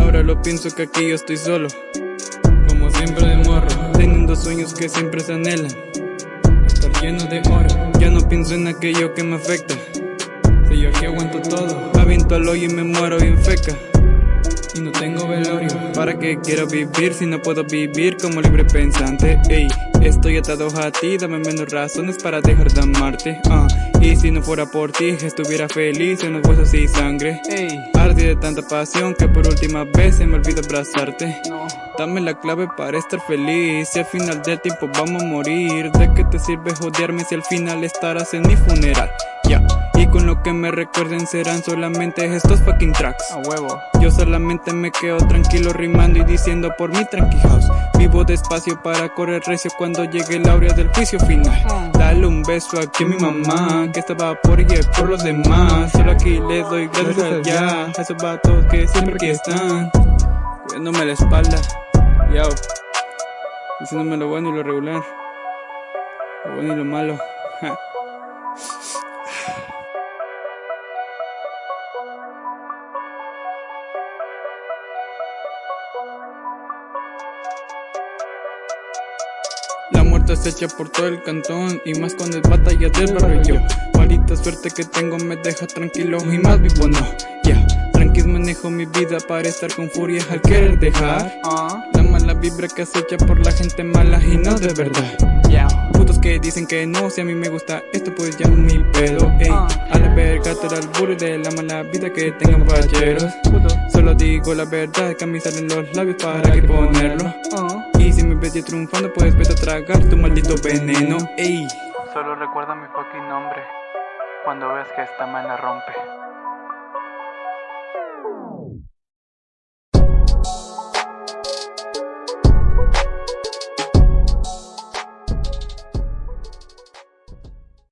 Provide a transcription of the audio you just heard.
Ahora lo pienso que aquí yo estoy solo, como siempre de morro, teniendo sueños que siempre se anhelan, estar lleno de oro. Ya no pienso en aquello que me afecta, si yo aquí aguanto todo, aviento al hoyo y me muero bien feca. Y no tengo velorio, ¿para qué quiero vivir si no puedo vivir como libre pensante? Ey, estoy atado a ti, dame menos razones para dejar de amarte. Uh. Y si no fuera por ti, estuviera feliz en los huesos y sangre. Ey, ardí de tanta pasión que por última vez se me olvidó abrazarte. No. Dame la clave para estar feliz. Si al final del tiempo vamos a morir, ¿de qué te sirve joderme si al final estarás en mi funeral? Ya. Lo que me recuerden serán solamente estos fucking tracks. A huevo. Yo solamente me quedo tranquilo rimando y diciendo por mi tranqui house. Vivo despacio para correr recio cuando llegue la hora del juicio final. Mm. Dale un beso aquí a mi mamá, que estaba por y por los demás. Solo aquí le doy gracias allá a esos vatos que siempre aquí están. Cuidándome la espalda, yo. Diciéndome lo bueno y lo regular. Lo bueno y lo malo. Ja. Se echa por todo el cantón y más cuando es batalla del barrio yo. Maldita suerte que tengo me deja tranquilo y más vivo no. Ya, tranquilo manejo mi vida para estar con furia al querer dejar. La mala vibra que acecha por la gente mala y no de verdad. yeah. Putos que dicen que no, si a mí me gusta esto pues ya mi pedo, ey. A la verga todo el burro de la mala vida que tengan. Puto. Solo digo la verdad, que a mí salen los labios para que ponerlo. Si me ves yo triunfando, puedes vete a tragar tu maldito veneno, ey. Solo recuerda mi fucking nombre cuando veas que esta mano rompe.